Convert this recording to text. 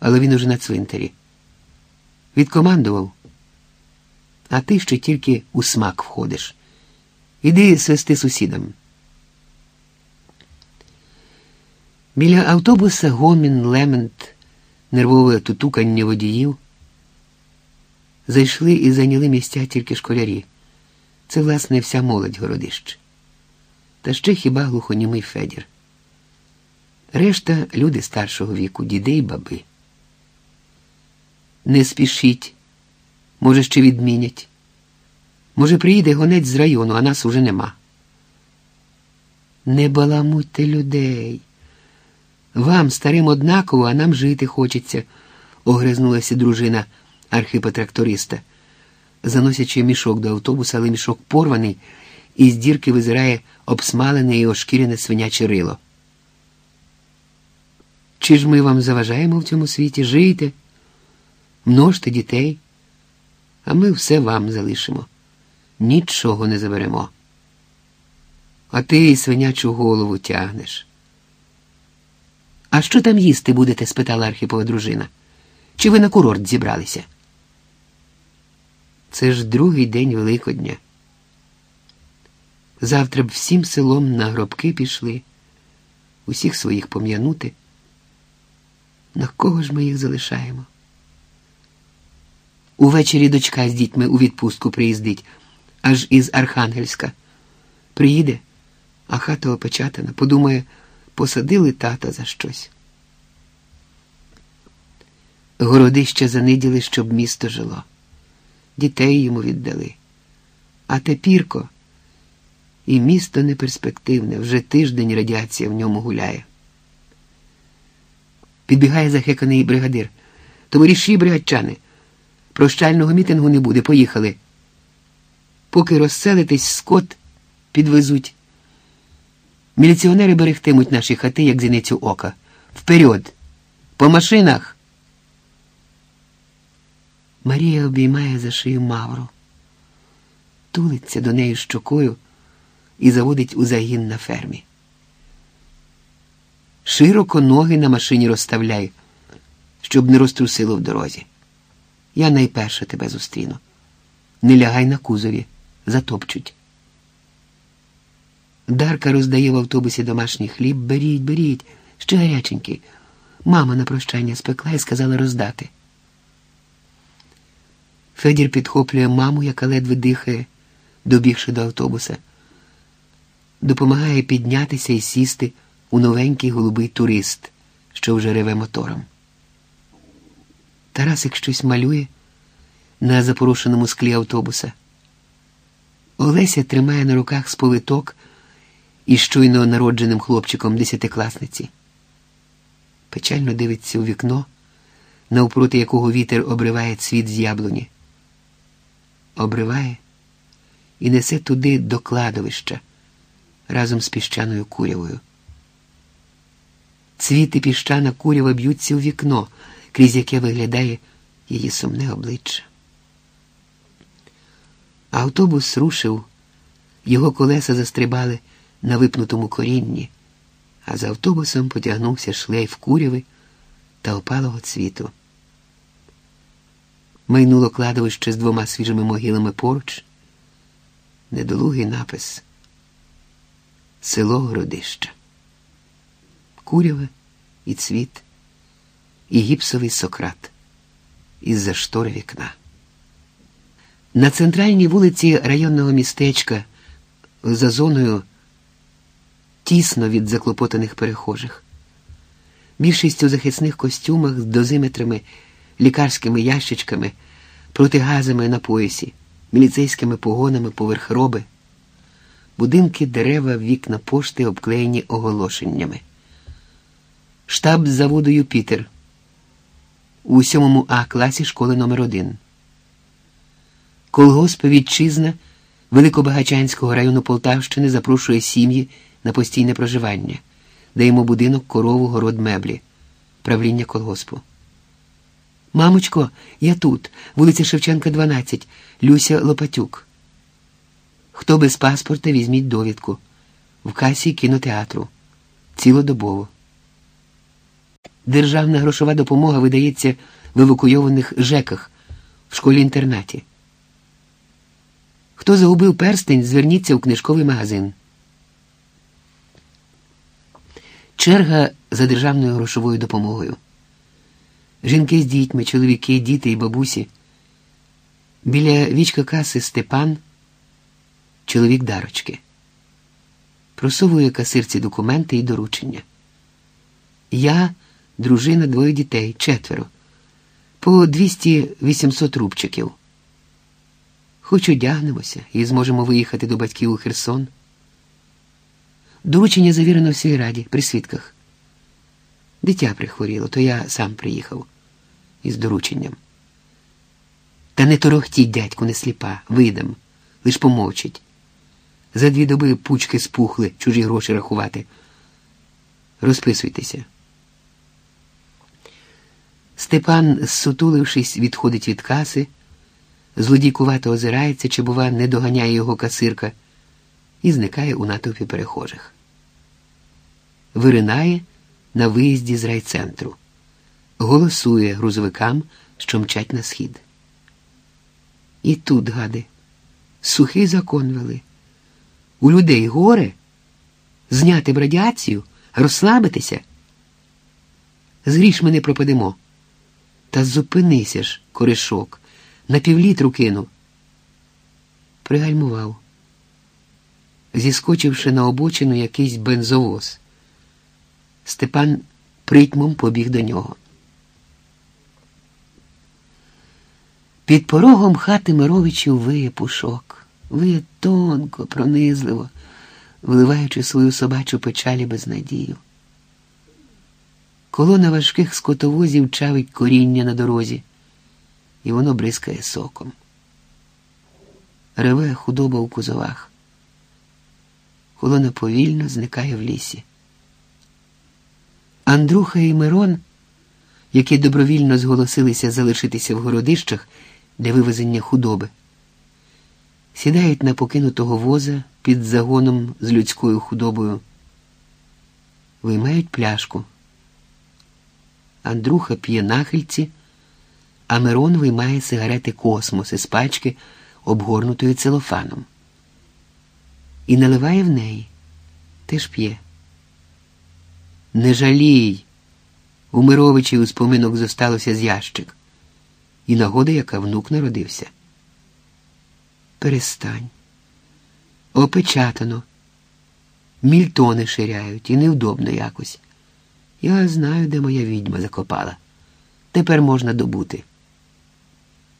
але він уже на цвинтарі. Відкомандував, а ти ще тільки у смак входиш. Іди свисти сусідам. Біля автобуса гомін, лемент, нервове тутукання водіїв. Зайшли і зайняли місця тільки школярі. Це, власне, вся молодь городищ. Та ще хіба глухонімий Федір. Решта люди старшого віку, діди й баби. Не спішіть, може, ще відмінять. Може, приїде гонець з району, а нас уже нема. Не баламуйте людей. Вам, старим, однаково, а нам жити хочеться, огризнулася дружина архіпотракториста, заносячи мішок до автобуса, але мішок порваний, і з дірки визирає обсмалене і ошкіряне свиняче рило. Чи ж ми вам заважаємо в цьому світі? Жийте, множте дітей, а ми все вам залишимо. Нічого не заберемо. А ти свинячу голову тягнеш. А що там їсти будете? спитала Архіпова дружина. Чи ви на курорт зібралися? Це ж другий день Великодня. Завтра б всім селом на гробки пішли, усіх своїх пом'янути. На кого ж ми їх залишаємо? Увечері дочка з дітьми у відпустку приїздить, аж із Архангельська. Приїде, а хата опечатана, подумає, посадили тата за щось. Городище заниділи, щоб місто жило. Дітей йому віддали. А тепірко і місто неперспективне, вже тиждень радіація в ньому гуляє. Підбігає захеканий бригадир. Товариші бригадчани, прощального мітингу не буде, поїхали. Поки розселитесь, скот підвезуть. Міліціонери берегтимуть наші хати, як зіницю ока. Вперед! По машинах! Марія обіймає за шию Мавру, тулиться до неї щокою і заводить у загін на фермі. Широко ноги на машині розставляй, щоб не розтрусило в дорозі. Я найперше тебе зустріну. Не лягай на кузові, затопчуть. Дарка роздає в автобусі домашній хліб. Беріть, беріть, ще гаряченький. Мама на прощання спекла і сказала роздати. Федір підхоплює маму, яка ледве дихає, добігши до автобуса, допомагає піднятися і сісти у новенький голубий турист, що вже реве мотором. Тарасик щось малює на запорошеному склі автобуса. Олеся тримає на руках сповиток із щойно народженим хлопчиком десятикласниці. Печально дивиться у вікно, навпроти якого вітер обриває цвіт з яблуні. Обриває і несе туди до кладовища разом з піщаною курявою. Цвіти піщана курява б'ються у вікно, крізь яке виглядає її сумне обличчя. Автобус рушив, його колеса застрибали на випнутому корінні, а за автобусом потягнувся шлейф куряви та опалого цвіту. Майнуло кладовище з двома свіжими могилами поруч, недолугий напис Село Городища. Куряве і цвіт, і гіпсовий сократ із-за штори вікна. На центральній вулиці районного містечка за зоною тісно від заклопотаних перехожих. Більшість у захисних костюмах з дозиметрами, лікарськими ящичками, протигазами на поясі, міліцейськими погонами поверх роби, будинки, дерева, вікна пошти обклеєні оголошеннями. Штаб заводу Юпітер у 7 А класі школи номер 1 Колгосп Вітчизна Великобагачанського району Полтавщини запрошує сім'ї на постійне проживання, даємо будинок, корову, город меблі, правління колгоспу. Мамочко, я тут, вулиця Шевченка, 12, Люся Лопатюк. Хто без паспорта, візьміть довідку в касі кінотеатру. Цілодобово. Державна грошова допомога видається в евакуйованих ЖЕКах в школі-інтернаті. Хто загубив перстень, зверніться у книжковий магазин. Черга за державною грошовою допомогою. Жінки з дітьми, чоловіки, діти і бабусі. Біля вічка каси Степан, чоловік дарочки. Просовує касирці документи і доручення. Я, дружина, двоє дітей, четверо, по 200-800 рубчиків. Хоч одягнемося і зможемо виїхати до батьків у Херсон. Доручення завірено в сільраді при свідках. Дитя прихворіло, то я сам приїхав із дорученням. Та не торохтіть, дядьку, не сліпа, видам, лиш помовчить. За дві доби пучки спухли, чужі гроші рахувати. Розписуйтеся. Степан, зсутулившись, відходить від каси, злодійкувато озирається, чи, бува, не доганяє його касирка, і зникає у натовпі перехожих. Виринає на виїзді з райцентру, голосує грузовикам, що мчать на схід. І тут, гади, сухий закон вели. У людей горе, зняти б радіацію, розслабитися. Зріж ми не пропадемо. Та зупинися ж, коришок, на півлітру кинув. Пригальмував, зіскочивши на обочину якийсь бензовоз. Степан притьмом побіг до нього. Під порогом хати Мировичів виє пушок, виє тонко, пронизливо, вливаючи свою собачу печалі безнадію. Колона важких скотовозів чавить коріння на дорозі, і воно бризкає соком. Реве худоба у кузовах. Колона повільно зникає в лісі. Андруха і Мирон, які добровільно зголосилися залишитися в городищах для вивезення худоби, сідають на покинутого воза під загоном з людською худобою, виймають пляшку. Андруха п'є нахильці, а Мирон виймає сигарети космос із пачки, обгорнутої целофаном. І наливає в неї, теж п'є. Не жалій. У Мировичі у споминок зосталося з ящик. І нагода, яка внук народився. Перестань. Опечатано. Мільтони ширяють і невдобно якось. Я знаю, де моя відьма закопала. Тепер можна добути.